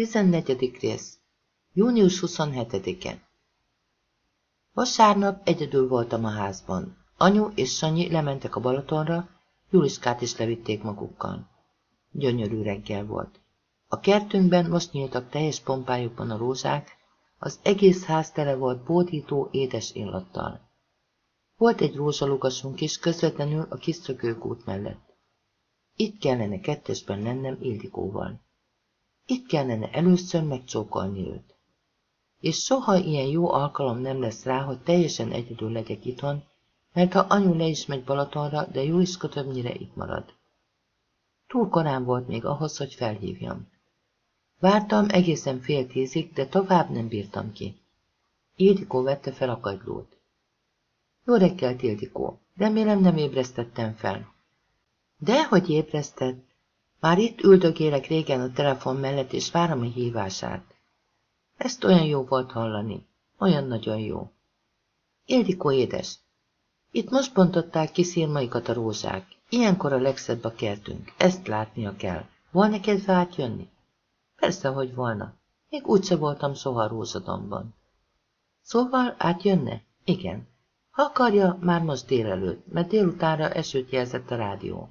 14. rész Június 27-e Vasárnap egyedül voltam a házban. Anyu és Sanyi lementek a Balatonra, Juliskát is levitték magukkal. Gyönyörű reggel volt. A kertünkben most nyíltak teljes pompájukban a rózsák, az egész ház tele volt bódító, édes illattal. Volt egy rózsalugasunk is közvetlenül a kis út mellett. Itt kellene kettesben lennem Ildikóval. Itt kellene először megcsókolni őt. És soha ilyen jó alkalom nem lesz rá, hogy teljesen egyedül legyek itthon, mert ha anyu le is megy Balatonra, de Juliska többnyire itt marad. Túl korán volt még ahhoz, hogy felhívjam. Vártam egészen fél tízig, de tovább nem bírtam ki. Ildikó vette fel a kagylót. Jó reggelt, Ildikó. Remélem nem ébresztettem fel. Dehogy ébresztett. Már itt üldögélek régen a telefon mellett, és várom a hívását. Ezt olyan jó volt hallani. Olyan nagyon jó. Ildikó édes. Itt most bontották ki szírmaikat a rózsák. Ilyenkor a legszebb a kertünk. Ezt látnia kell. Volna kedve átjönni? Persze, hogy volna. Még úgyse voltam soha rózsadomban. Szóval átjönne? Igen. Ha akarja, már most délelőtt, mert délutánra esőt jelzett a rádió.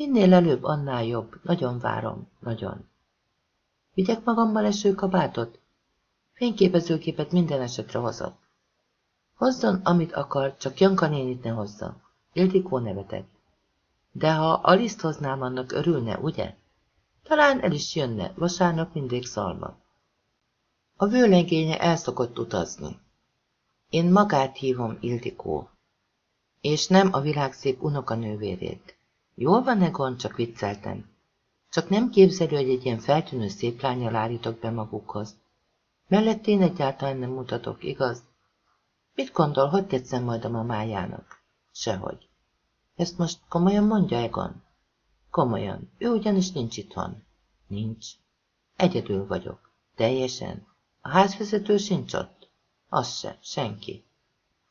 Minél előbb, annál jobb. Nagyon várom. Nagyon. Vigyek magammal esőkabátot? Fényképezőképet minden esetre hozott. Hozzon, amit akar, csak Janka nénit ne hozza. Ildikó nevetett. De ha Aliszt hoznám, annak örülne, ugye? Talán el is jönne, vasárnap mindig szalma. A vőlegénye el szokott utazni. Én magát hívom Ildikó, és nem a világ szép unokanővérét. Jól van, Egon, csak vicceltem. Csak nem képzelő, hogy egy ilyen feltűnő szép lányjal állítok be magukhoz. Mellett én egyáltalán nem mutatok, igaz? Mit gondol, hogy tetszem majd a mamájának? Sehogy. Ezt most komolyan mondja Egon? Komolyan. Ő ugyanis nincs itthon. Nincs. Egyedül vagyok. Teljesen. A házvezető sincs ott? Az se. Senki.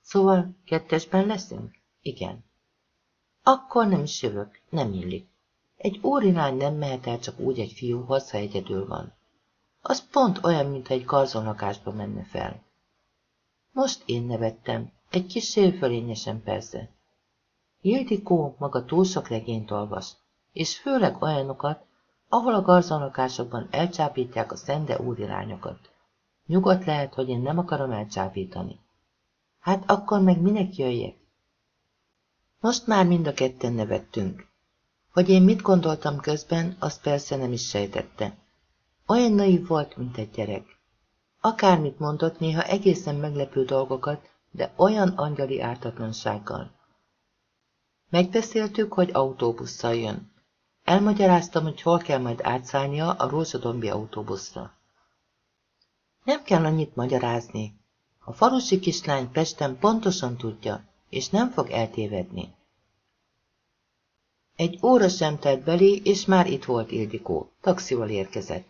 Szóval kettesben leszünk? Igen. Akkor nem is jövök, nem illik. Egy úrilány nem mehet el csak úgy egy fiúhoz, ha egyedül van. Az pont olyan, mintha egy karzonlakásba menne fel. Most én nevettem, egy kis fölényesen persze. Ildikó maga túl sok regényt olvas, és főleg olyanokat, ahol a garzonlakásokban elcsábítják a szende úrirányokat. Nyugodt lehet, hogy én nem akarom elcsábítani. Hát akkor meg minek jöjjek? Most már mind a ketten nevettünk. Hogy én mit gondoltam közben, azt persze nem is sejtette. Olyan naív volt, mint egy gyerek. Akármit mondott, néha egészen meglepő dolgokat, de olyan angyali ártatlansággal. Megbeszéltük, hogy autóbusszal jön. Elmagyaráztam, hogy hol kell majd átszállnia a rózsadombi autóbuszra. Nem kell annyit magyarázni. A falusi kislány Pesten pontosan tudja, és nem fog eltévedni. Egy óra sem telt belé, és már itt volt Ildikó. Taxival érkezett.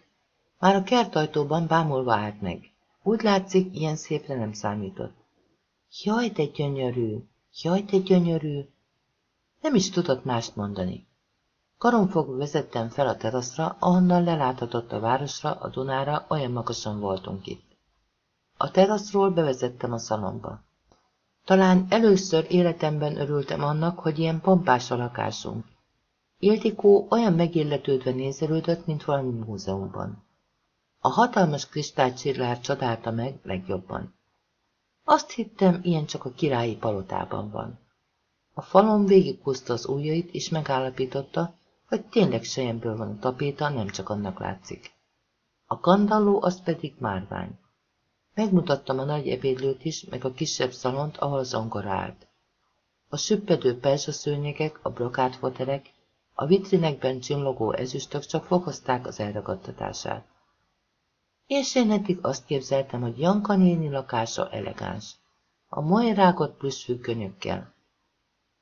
Már a kertajtóban bámulva állt meg. Úgy látszik, ilyen szépre nem számított. Jaj, de gyönyörű! Jaj, de gyönyörű! Nem is tudott mást mondani. Karonfogva vezettem fel a teraszra, ahonnan leláthatott a városra, a Dunára, olyan magasan voltunk itt. A teraszról bevezettem a szalomba. Talán először életemben örültem annak, hogy ilyen pompás a lakásunk. Ildikó olyan megilletődve nézelődött, mint valami múzeumban. A hatalmas kristálycsillár csodálta meg legjobban. Azt hittem, ilyen csak a királyi palotában van. A falon végighúzta az ujjait, és megállapította, hogy tényleg sejemből van a tapéta, nem csak annak látszik. A kandalló az pedig márvány. Megmutattam a nagy ebédlőt is, meg a kisebb szalont, ahol az állt. A süppedő szőnyegek, a brokált fotelek, a vitrinekben csillogó ezüstök csak fokozták az elragadtatását. És én eddig azt képzeltem, hogy Janka néni lakása elegáns. A mai rágott plüssfű könyökkel.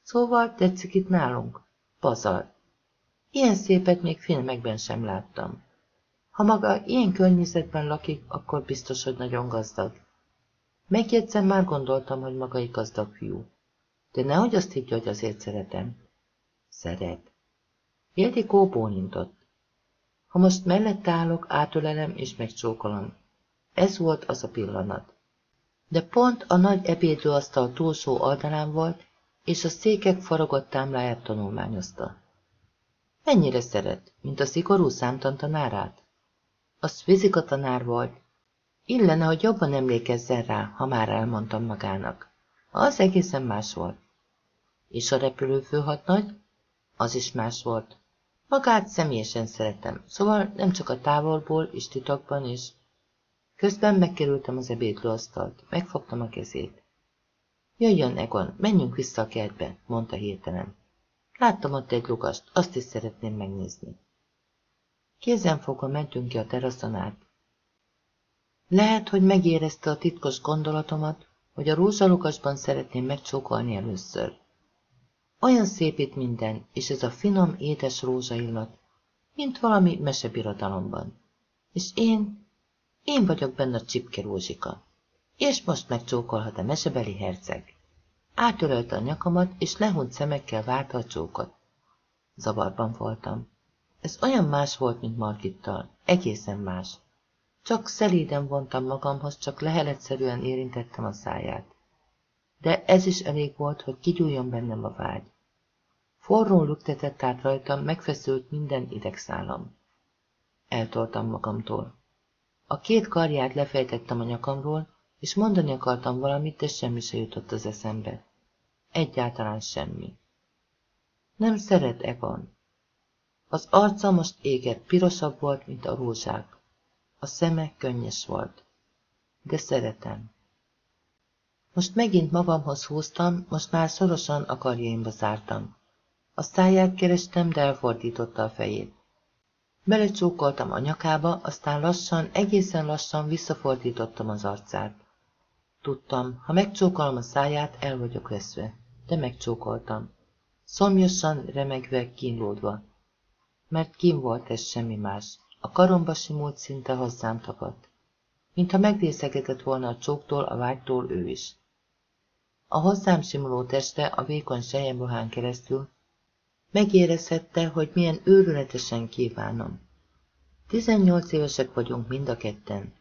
Szóval tetszik itt nálunk? Pazar. Ilyen szépet még filmekben sem láttam. Ha maga ilyen környezetben lakik, akkor biztos, hogy nagyon gazdag. Megjegyzem, már gondoltam, hogy maga egy gazdag fiú. De nehogy azt higgye, hogy azért szeretem. Szeret. Ildikó bólintott. Ha most mellett állok, átölelem és megcsókolom. Ez volt az a pillanat. De pont a nagy ebédlőasztal túlsó oldalán volt, és a székek faragott támláját tanulmányozta. Mennyire szeret, mint a szigorú számtantanárát? Az fizika tanár volt. Illene, hogy jobban emlékezzen rá, ha már elmondtam magának. Az egészen más volt. És a repülőfő hadnagy? Az is más volt. Magát személyesen szeretem, szóval nem csak a távolból és titokban is. Közben megkerültem az ebédlőasztalt, megfogtam a kezét. Jöjjön, Egon, menjünk vissza a kertbe, mondta hirtelen. Láttam ott egy lugast, azt is szeretném megnézni. Kézen fogva mentünk ki a teraszon át. Lehet, hogy megérezte a titkos gondolatomat, hogy a rózsalukasban szeretném megcsókolni először. Olyan szép itt minden, és ez a finom, édes rózsaillat, mint valami mesebirodalomban. És én, én vagyok benne a csipke rózsika. És most megcsókolhat a mesebeli herceg. Átölölte a nyakamat, és lehunt szemekkel várta a csókot. Zavarban voltam. Ez olyan más volt, mint Margittal. Egészen más. Csak szelíden vontam magamhoz, csak leheletszerűen érintettem a száját. De ez is elég volt, hogy kigyújjon bennem a vágy. Forró lüktetett át rajtam, megfeszült minden idegszálam. Eltoltam magamtól. A két karját lefejtettem a nyakamról, és mondani akartam valamit, de semmi se jutott az eszembe. Egyáltalán semmi. Nem szeret Egon. Az arca most égett, pirosabb volt, mint a rózsák. A szeme könnyes volt. De szeretem. Most megint magamhoz húztam, most már szorosan a karjaimba zártam. A száját kerestem, de elfordította a fejét. Belecsókoltam a nyakába, aztán lassan, egészen lassan visszafordítottam az arcát. Tudtam, ha megcsókolom a száját, el vagyok veszve, de megcsókoltam. Szomjosan, remegve, kínlódva. Mert kín volt ez semmi más. A karomba simult szinte hozzám tapadt. Mintha megrészegetett volna a csóktól, a vágytól ő is. A hozzám simuló teste a vékony sejemruhán keresztül megérezhette, hogy milyen őrületesen kívánom. Tizennyolc évesek vagyunk mind a ketten.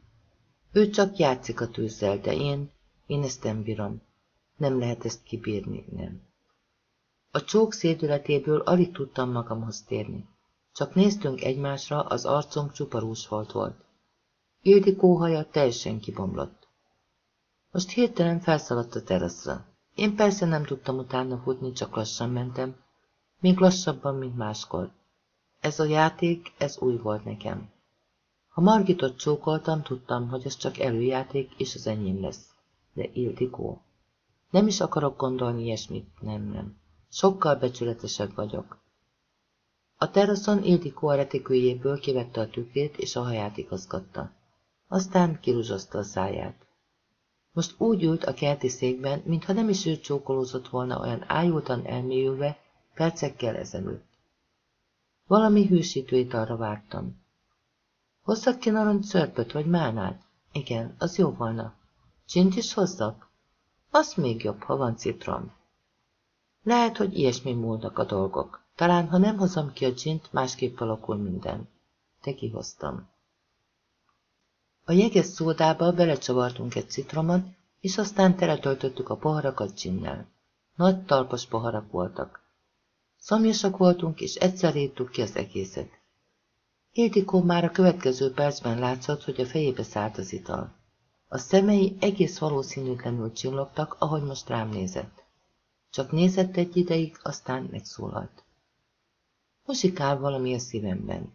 Ő csak játszik a tűzzel, de én, én ezt nem bírom. Nem lehet ezt kibírni, nem. A csók szédületéből alig tudtam magamhoz térni. Csak néztünk egymásra, az arcunk csuparús volt volt. Ildikó haja teljesen kibomlott. Most hirtelen felszaladt a teraszra. Én persze nem tudtam utána futni, csak lassan mentem, még lassabban, mint máskor. Ez a játék, ez új volt nekem. Ha Margitot csókoltam, tudtam, hogy ez csak előjáték, és az enyém lesz. De Ildikó. Nem is akarok gondolni ilyesmit, nem, nem. Sokkal becsületesebb vagyok. A teraszon Ildikó a retikőjéből kivette a tükrét, és a haját igazgatta. Aztán kirúzsozta a száját. Most úgy ült a kerti székben, mintha nem is ő csókolózott volna olyan ájultan elmélyülve, percekkel ezelőtt. Valami hűsítő italra vártam. Hozzak ki narancs szörpöt vagy mánát? Igen, az jó volna. Csint is hozzak? Az még jobb, ha van citrom. Lehet, hogy ilyesmi múlnak a dolgok. Talán, ha nem hozom ki a csint, másképp alakul minden. De kihoztam. A jeges szódába belecsavartunk egy citromot, és aztán teletöltöttük a poharakat csinnel. Nagy talpas poharak voltak. Szomjasak voltunk, és egyszer írtuk ki az egészet. Ildikó már a következő percben látszott, hogy a fejébe szállt az ital. A szemei egész valószínűtlenül csillogtak, ahogy most rám nézett. Csak nézett egy ideig, aztán megszólalt. Musikál valami a szívemben.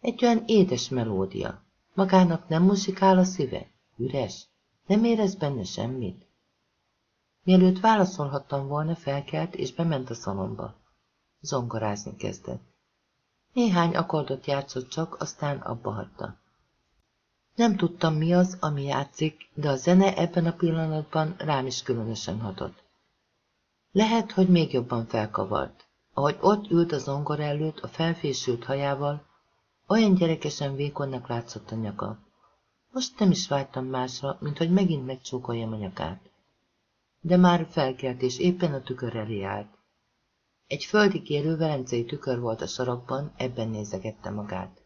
Egy olyan édes melódia. Magának nem musikál a szíve? Üres? Nem érez benne semmit? Mielőtt válaszolhattam volna, felkelt és bement a szalomba. Zongorázni kezdett. Néhány akkordot játszott csak, aztán abba hagyta. Nem tudtam mi az, ami játszik, de a zene ebben a pillanatban rám is különösen hatott. Lehet, hogy még jobban felkavart. Ahogy ott ült a zongor előtt, a felfésült hajával, olyan gyerekesen vékonnak látszott a nyaka. Most nem is vágytam másra, mint hogy megint megcsókoljam a nyakát. De már felkelt, és éppen a tükör elé állt. Egy földi kérő velencei tükör volt a sarokban, ebben nézegette magát.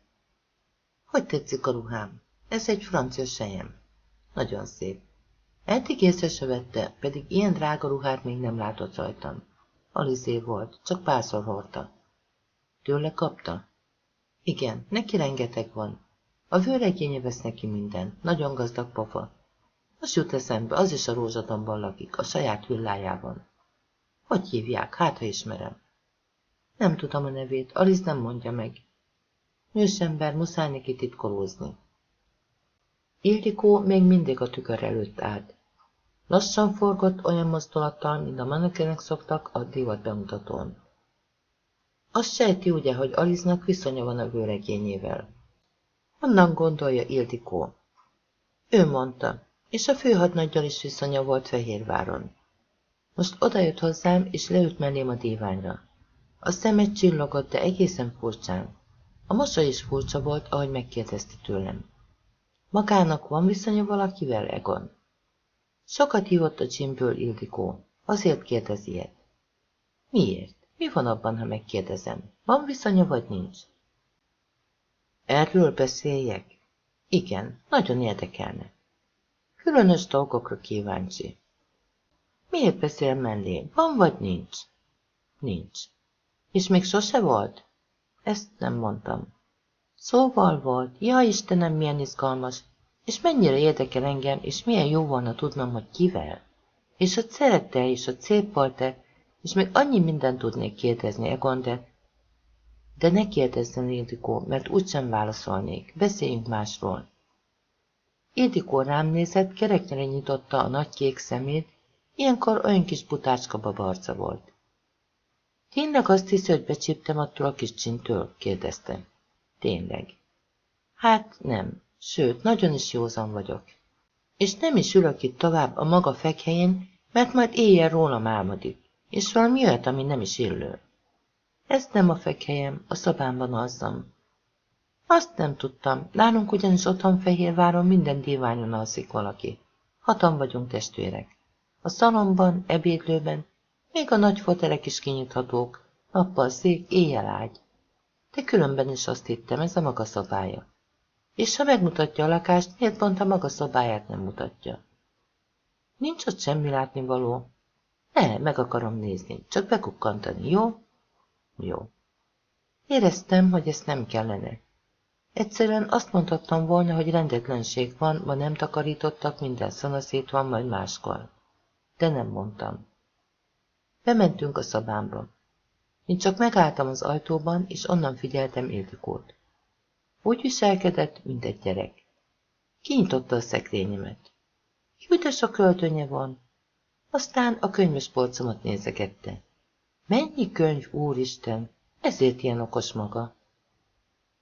Hogy tetszik a ruhám? Ez egy francia sejem. Nagyon szép. Eddig észre se vette, pedig ilyen drága ruhát még nem látott rajtam. Alizé volt, csak párszor hordta. Tőle kapta? Igen, neki rengeteg van. A vőregénye vesz neki minden, nagyon gazdag pofa. Most jut eszembe, az is a rózsadomban lakik, a saját villájában. Hogy hívják, hát ha ismerem. Nem tudom a nevét, Alice nem mondja meg. Nősember, muszáj neki titkolózni. Ildikó még mindig a tükör előtt állt. Lassan forgott olyan mozdulattal, mint a manekenek szoktak a divat bemutatón. Azt sejti ugye, hogy Aliznak viszonya van a vőregényével. Honnan gondolja Ildikó? Ő mondta, és a főhadnaggyal is viszonya volt Fehérváron. Most odajött hozzám, és leült mellém a díványra. A szeme csillogott, de egészen furcsán. A mosoly is furcsa volt, ahogy megkérdezte tőlem. Magának van viszonya valakivel, Egon? Sokat hívott a csimből Ildikó. Azért kérdez ilyet. Miért? Mi van abban, ha megkérdezem? Van viszonya, vagy nincs? Erről beszéljek? Igen, nagyon érdekelne. Különös dolgokra kíváncsi. Miért beszél mellé? Van vagy nincs? Nincs. És még sose volt? Ezt nem mondtam. Szóval volt. Ja, Istenem, milyen izgalmas. És mennyire érdekel engem, és milyen jó volna tudnom, hogy kivel. És hogy szerette, és hogy szép volt-e, és még annyi mindent tudnék kérdezni Egon, de... De ne kérdezzen Ildikó, mert úgysem válaszolnék. Beszéljünk másról. Ildikó rám nézett, kereknyire nyitotta a nagy kék szemét, ilyenkor olyan kis butácska babarca volt. Tényleg azt hiszi, hogy becsíptem attól a kis csintől? kérdezte. Tényleg. Hát nem, sőt, nagyon is józan vagyok. És nem is ülök itt tovább a maga fekhelyén, mert majd éjjel rólam álmodik, és valami olyat, ami nem is illő. Ez nem a fekhelyem, a szobámban azzam. Azt nem tudtam, nálunk ugyanis otthon Fehérváron minden diványon alszik valaki. Hatan vagyunk testvérek. A szalomban, ebédlőben, még a nagy fotelek is kinyithatók, nappal szék, éjjel ágy. De különben is azt hittem, ez a maga szobája. És ha megmutatja a lakást, miért pont a maga szobáját nem mutatja? Nincs ott semmi látnivaló. Ne, meg akarom nézni, csak bekukkantani, jó? Jó. Éreztem, hogy ezt nem kellene. Egyszerűen azt mondhattam volna, hogy rendetlenség van, ma nem takarítottak, minden szanaszét van, majd máskor. De nem mondtam. Bementünk a szobámba. Én csak megálltam az ajtóban, és onnan figyeltem Ildikót. Úgy viselkedett, mint egy gyerek. Kinyitotta a szekrényemet. Jújtas a költönye van. Aztán a könyves polcomat nézegette. Mennyi könyv, úristen, ezért ilyen okos maga.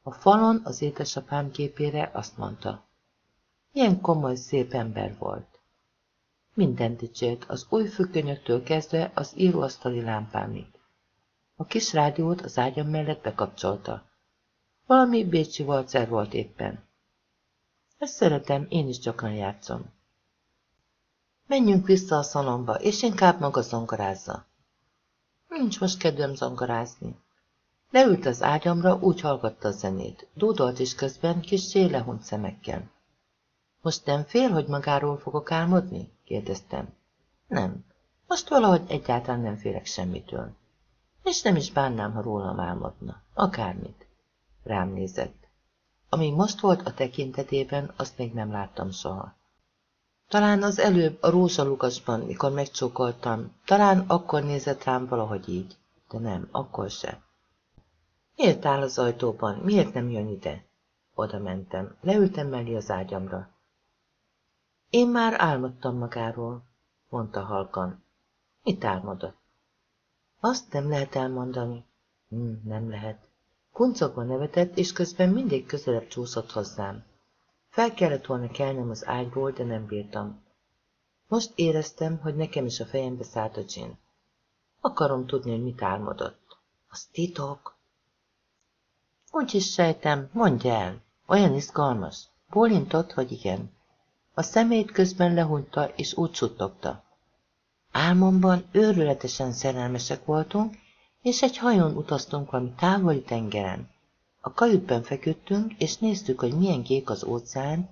A falon az édesapám képére azt mondta. Milyen komoly, szép ember volt. Minden dicsért, az új függönyöktől kezdve az íróasztali lámpámig. A kis rádiót az ágyam mellett bekapcsolta. Valami bécsi valcer volt éppen. Ezt szeretem, én is gyakran játszom. Menjünk vissza a szalomba, és inkább maga zongarázza. Nincs most kedvem zongorázni. Leült az ágyamra, úgy hallgatta a zenét. Dúdolt is közben kis lehont szemekkel. Most nem fél, hogy magáról fogok álmodni? kérdeztem. Nem. Most valahogy egyáltalán nem félek semmitől. És nem is bánnám, ha rólam álmodna. Akármit. Rám nézett. Ami most volt a tekintetében, azt még nem láttam soha. Talán az előbb a rózsalukasban, mikor megcsókoltam, talán akkor nézett rám valahogy így, de nem, akkor se. Miért áll az ajtóban? Miért nem jön ide? Oda mentem, leültem mellé az ágyamra. Én már álmodtam magáról, mondta halkan. Mit álmodott? Azt nem lehet elmondani. Hm, nem lehet. Kuncogva nevetett, és közben mindig közelebb csúszott hozzám. Fel kellett volna kelnem az ágyból, de nem bírtam. Most éreztem, hogy nekem is a fejembe szállt a csin. Akarom tudni, hogy mit álmodott. Az titok. Úgy is sejtem, mondja el. Olyan izgalmas. Bólintott, hogy igen. A szemét közben lehunta, és úgy suttogta. Álmomban őrületesen szerelmesek voltunk, és egy hajón utaztunk valami távoli tengeren. A kajütben feküdtünk, és néztük, hogy milyen kék az óceán,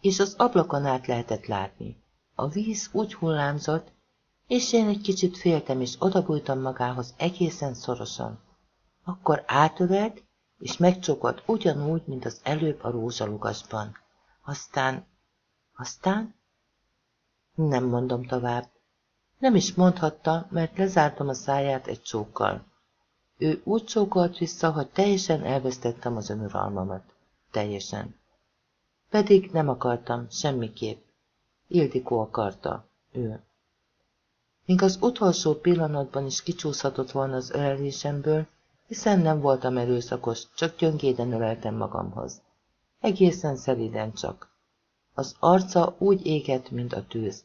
és az ablakon át lehetett látni. A víz úgy hullámzott, és én egy kicsit féltem, és odabújtam magához egészen szorosan. Akkor átölelt, és megcsókolt ugyanúgy, mint az előbb a rózsalugasban. Aztán... Aztán? Nem mondom tovább. Nem is mondhatta, mert lezártam a száját egy csókkal. Ő úgy csókolt vissza, hogy teljesen elvesztettem az önuralmamat. Teljesen. Pedig nem akartam, semmiképp. Ildikó akarta, ő. Míg az utolsó pillanatban is kicsúszhatott volna az ölelésemből, hiszen nem voltam erőszakos, csak gyöngéden öleltem magamhoz. Egészen szeliden csak. Az arca úgy égett, mint a tűz,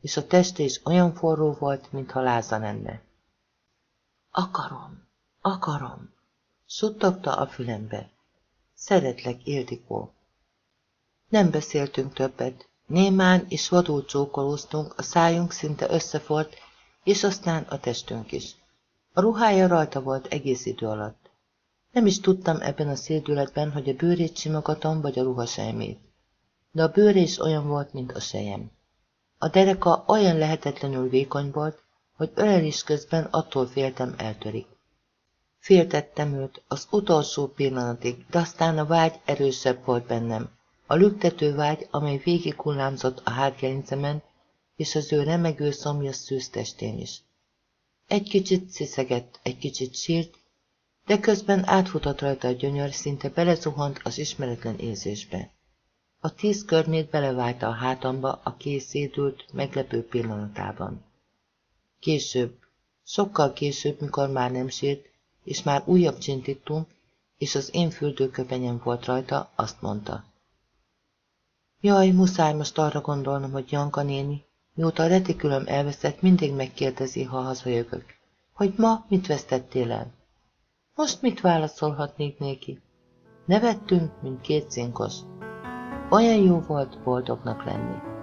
és a teste is olyan forró volt, mintha láza lenne. Akarom, akarom, suttogta a fülembe. Szeretlek, Ildikó. Nem beszéltünk többet, némán és vadul csókolóztunk, a szájunk szinte összefort, és aztán a testünk is. A ruhája rajta volt egész idő alatt. Nem is tudtam ebben a szédületben, hogy a bőrét simogatom, vagy a ruhasejmét. De a bőre is olyan volt, mint a sejem. A dereka olyan lehetetlenül vékony volt, hogy ölelés közben attól féltem eltörik. Féltettem őt az utolsó pillanatig, de aztán a vágy erősebb volt bennem. A lüktető vágy, amely végig hullámzott a hátgerincemen, és az ő remegő szomjas szűz testén is. Egy kicsit sziszegett, egy kicsit sírt, de közben átfutott rajta a gyönyör, szinte belezuhant az ismeretlen érzésbe. A tíz körmét belevájta a hátamba a kész szédült, meglepő pillanatában. Később, sokkal később, mikor már nem sírt, és már újabb csintittunk, és az én fürdőköpenyem volt rajta, azt mondta. Jaj, muszáj most arra gondolnom, hogy Janka néni, Mióta a retikülöm elveszett, mindig megkérdezi, ha hazajövök, hogy ma mit vesztettél el. Most mit válaszolhatnék néki? Nevettünk, mint két cinkos. Olyan jó volt boldognak lenni.